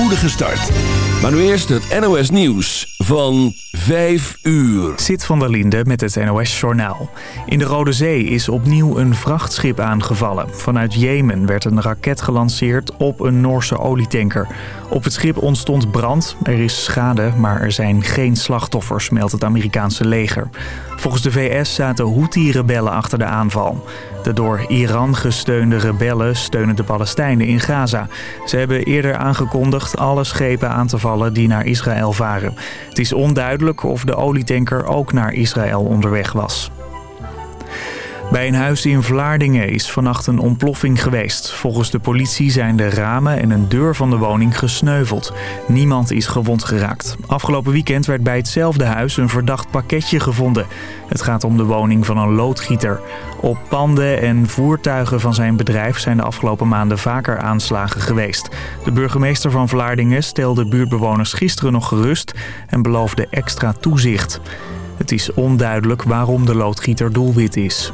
spoedige start. Maar nu eerst het NOS Nieuws van 5 uur. Zit van der Linde met het NOS Journaal. In de Rode Zee is opnieuw een vrachtschip aangevallen. Vanuit Jemen werd een raket gelanceerd op een Noorse olietanker. Op het schip ontstond brand. Er is schade, maar er zijn geen slachtoffers, meldt het Amerikaanse leger. Volgens de VS zaten Houthi-rebellen achter de aanval. De door Iran gesteunde rebellen steunen de Palestijnen in Gaza. Ze hebben eerder aangekondigd alle schepen aan te vallen die naar Israël varen. Het is onduidelijk of de olietanker ook naar Israël onderweg was. Bij een huis in Vlaardingen is vannacht een ontploffing geweest. Volgens de politie zijn de ramen en een deur van de woning gesneuveld. Niemand is gewond geraakt. Afgelopen weekend werd bij hetzelfde huis een verdacht pakketje gevonden. Het gaat om de woning van een loodgieter. Op panden en voertuigen van zijn bedrijf zijn de afgelopen maanden vaker aanslagen geweest. De burgemeester van Vlaardingen stelde buurtbewoners gisteren nog gerust en beloofde extra toezicht. Het is onduidelijk waarom de loodgieter doelwit is.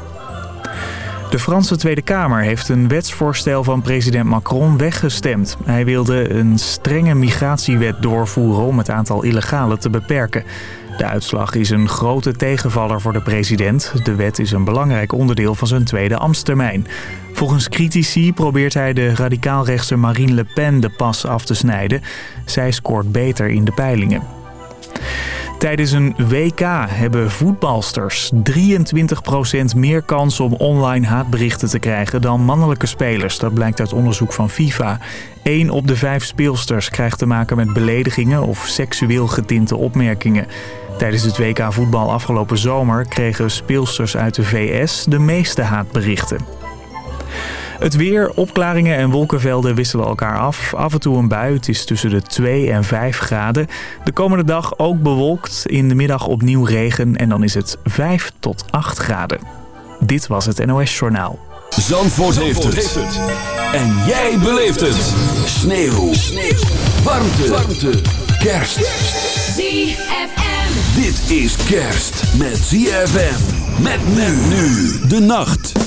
De Franse Tweede Kamer heeft een wetsvoorstel van president Macron weggestemd. Hij wilde een strenge migratiewet doorvoeren om het aantal illegalen te beperken. De uitslag is een grote tegenvaller voor de president. De wet is een belangrijk onderdeel van zijn tweede ambtstermijn. Volgens critici probeert hij de radicaalrechtse Marine Le Pen de pas af te snijden. Zij scoort beter in de peilingen. Tijdens een WK hebben voetbalsters 23% meer kans om online haatberichten te krijgen dan mannelijke spelers. Dat blijkt uit onderzoek van FIFA. 1 op de 5 speelsters krijgt te maken met beledigingen of seksueel getinte opmerkingen. Tijdens het WK voetbal afgelopen zomer kregen speelsters uit de VS de meeste haatberichten. Het weer, opklaringen en wolkenvelden wisselen elkaar af. Af en toe een bui, het is tussen de 2 en 5 graden. De komende dag ook bewolkt, in de middag opnieuw regen en dan is het 5 tot 8 graden. Dit was het NOS Journaal. Zandvoort, heeft, het. En jij beleeft het. Sneeuw. Sneeuw. Warmte. Warmte. Kerst. ZFM. Dit is kerst met ZFM. Met men nu de nacht.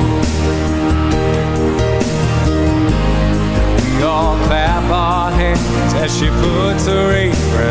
All clap our hands as she puts her apron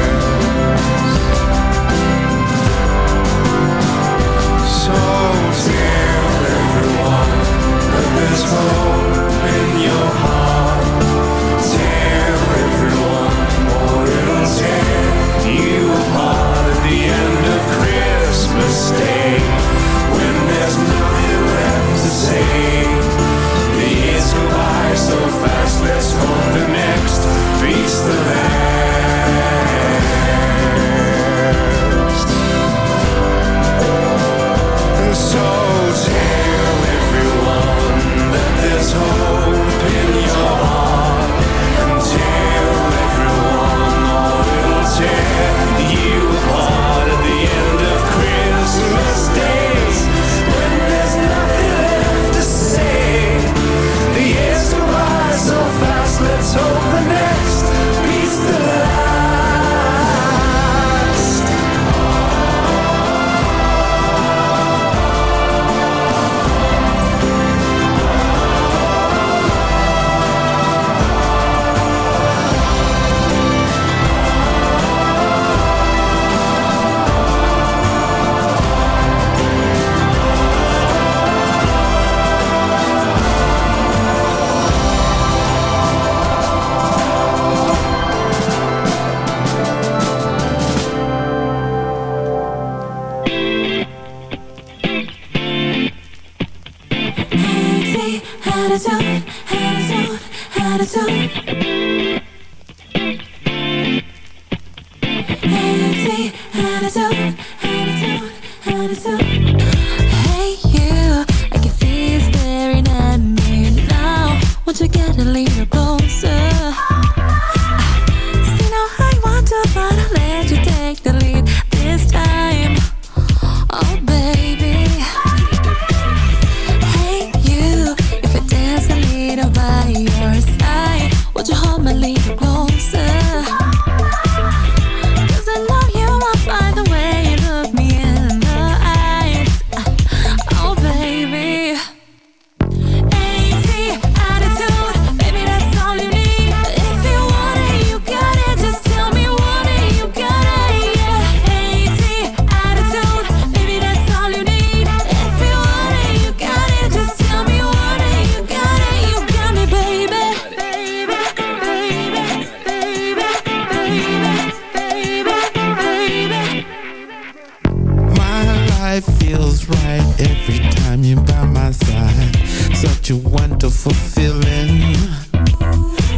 right every time you're by my side. Such a wonderful feeling.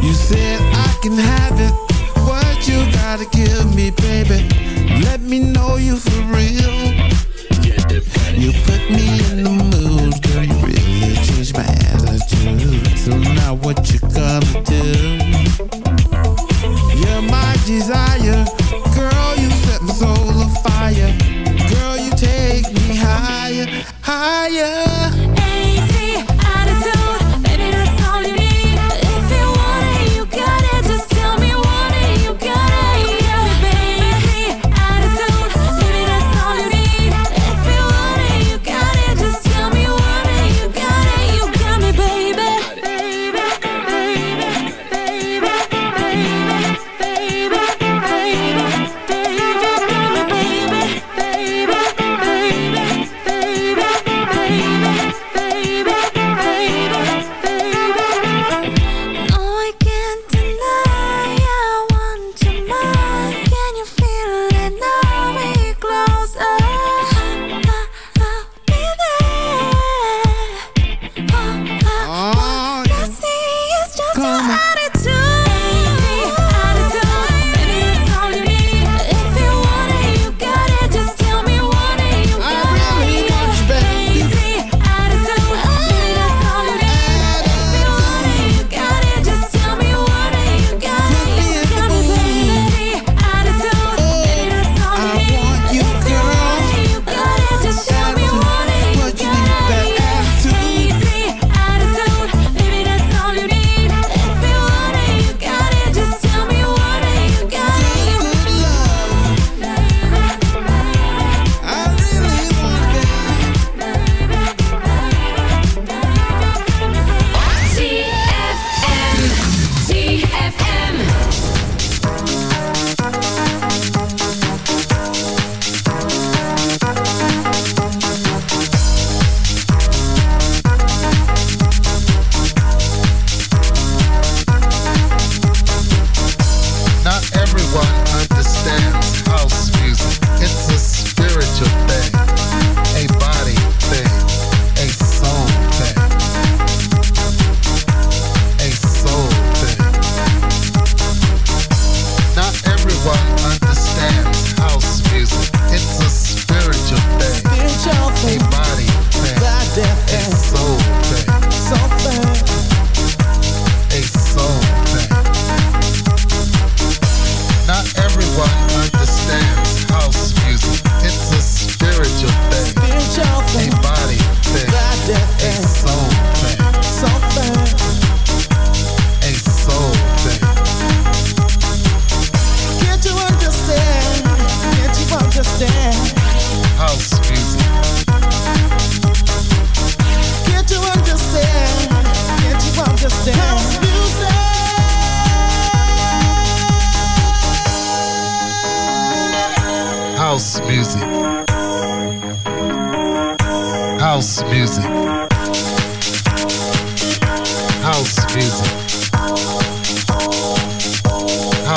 You said I can have it. What you gotta give me, baby? Let me know you for real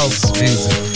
House music.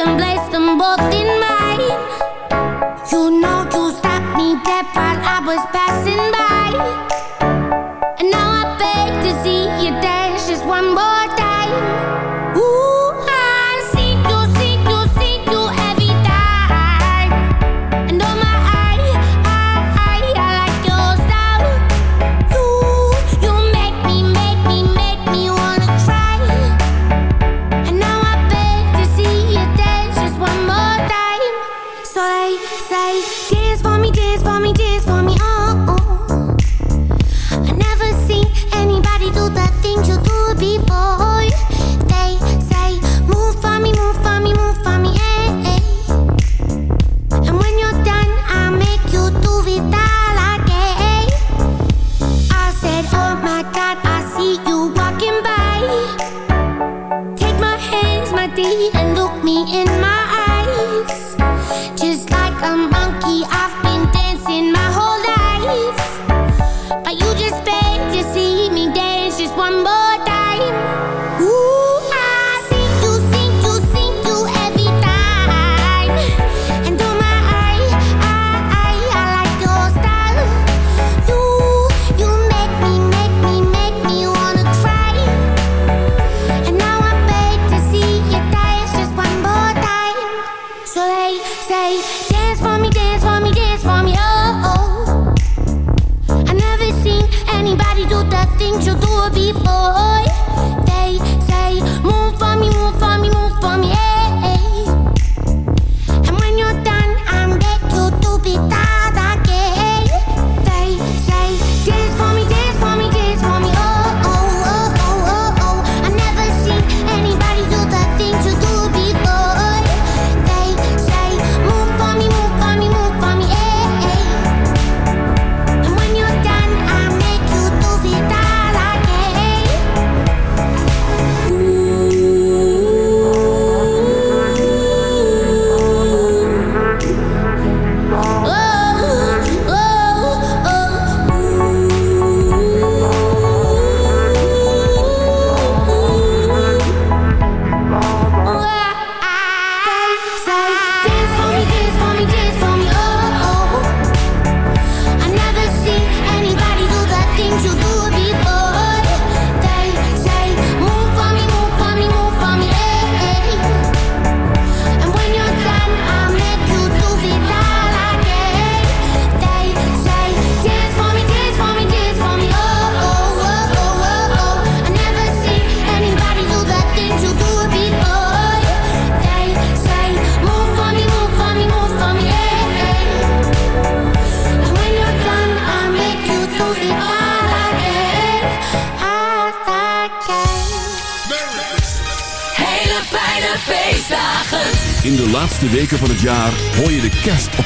and place them both in mine. You know you stopped me dead while I was passing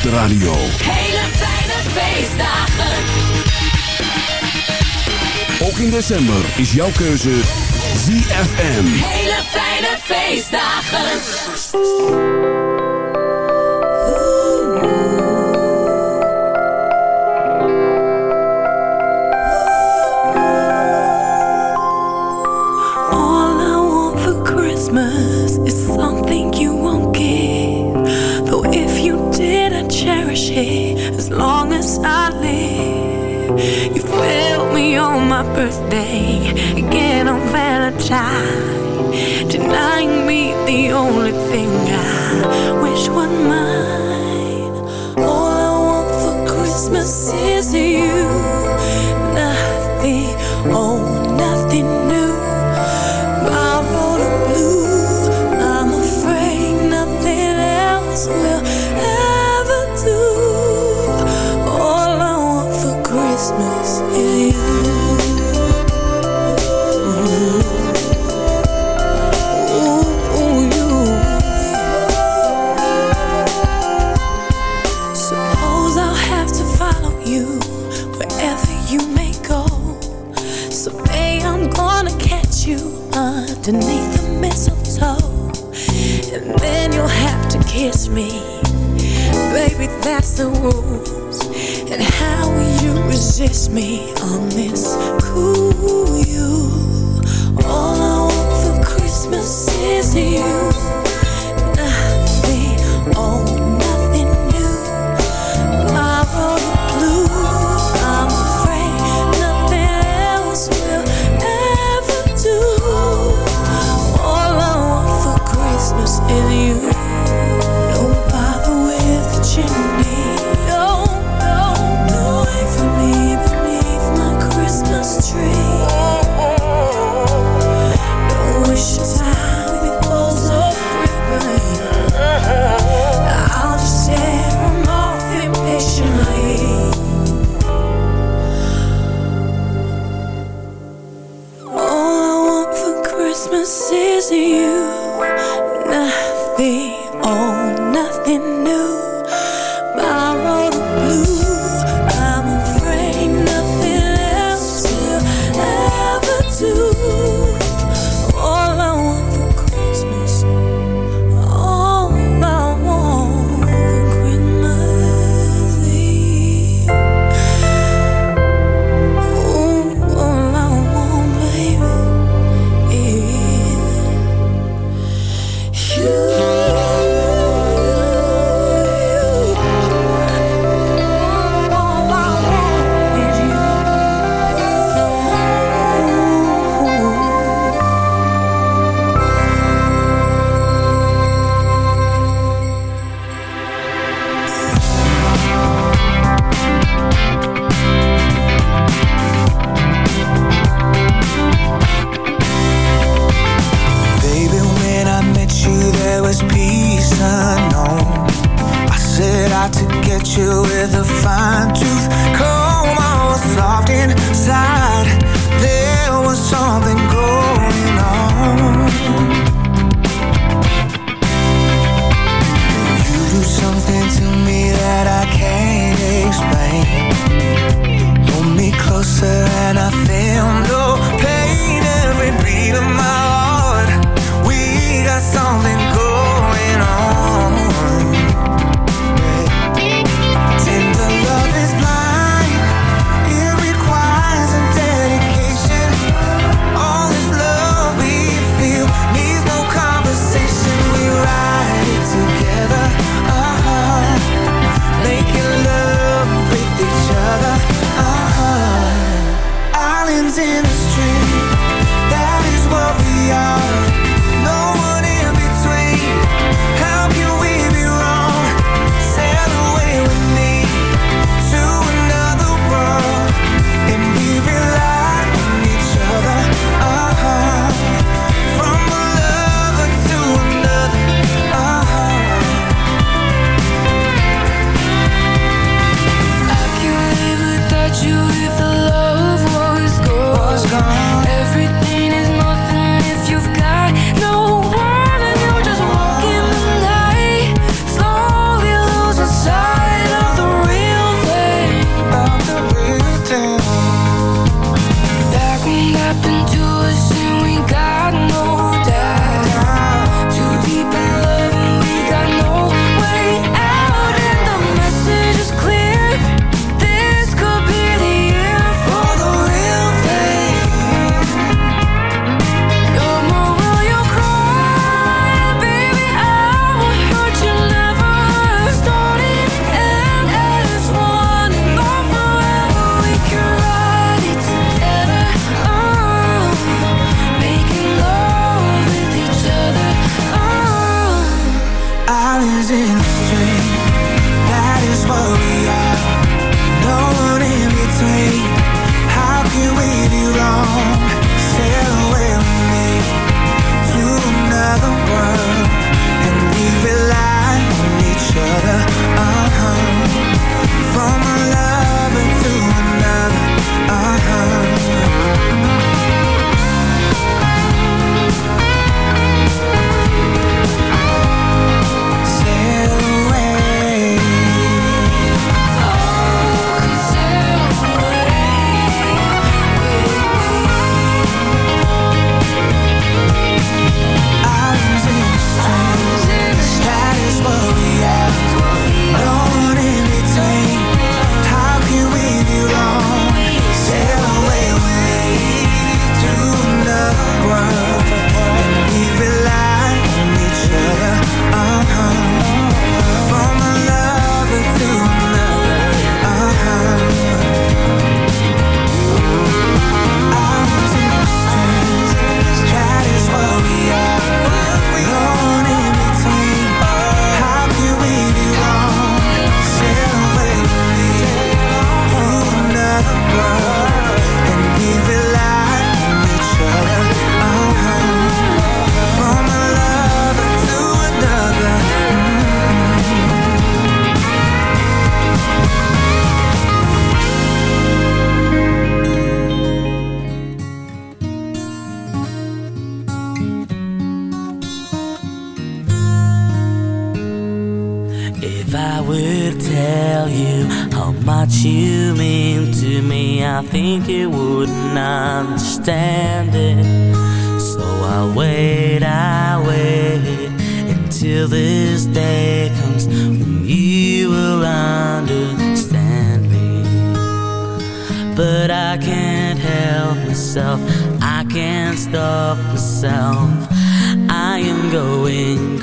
de radio. Hele fijne feestdagen. Ook in december is jouw keuze ZFM. Hele fijne feestdagen. All I want for Christmas is something you won't give. Cherish it as long as I live. You failed me on my birthday, again on Valentine. Denying me the only thing I wish was mine. All I want for Christmas is you. The rules. And how will you resist me on this cool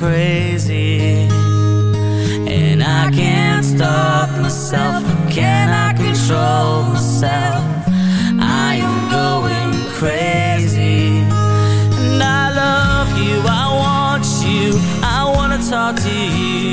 crazy. And I can't stop myself. Can I control myself? I am going crazy. And I love you, I want you. I wanna talk to you.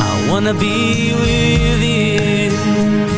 I wanna be with you.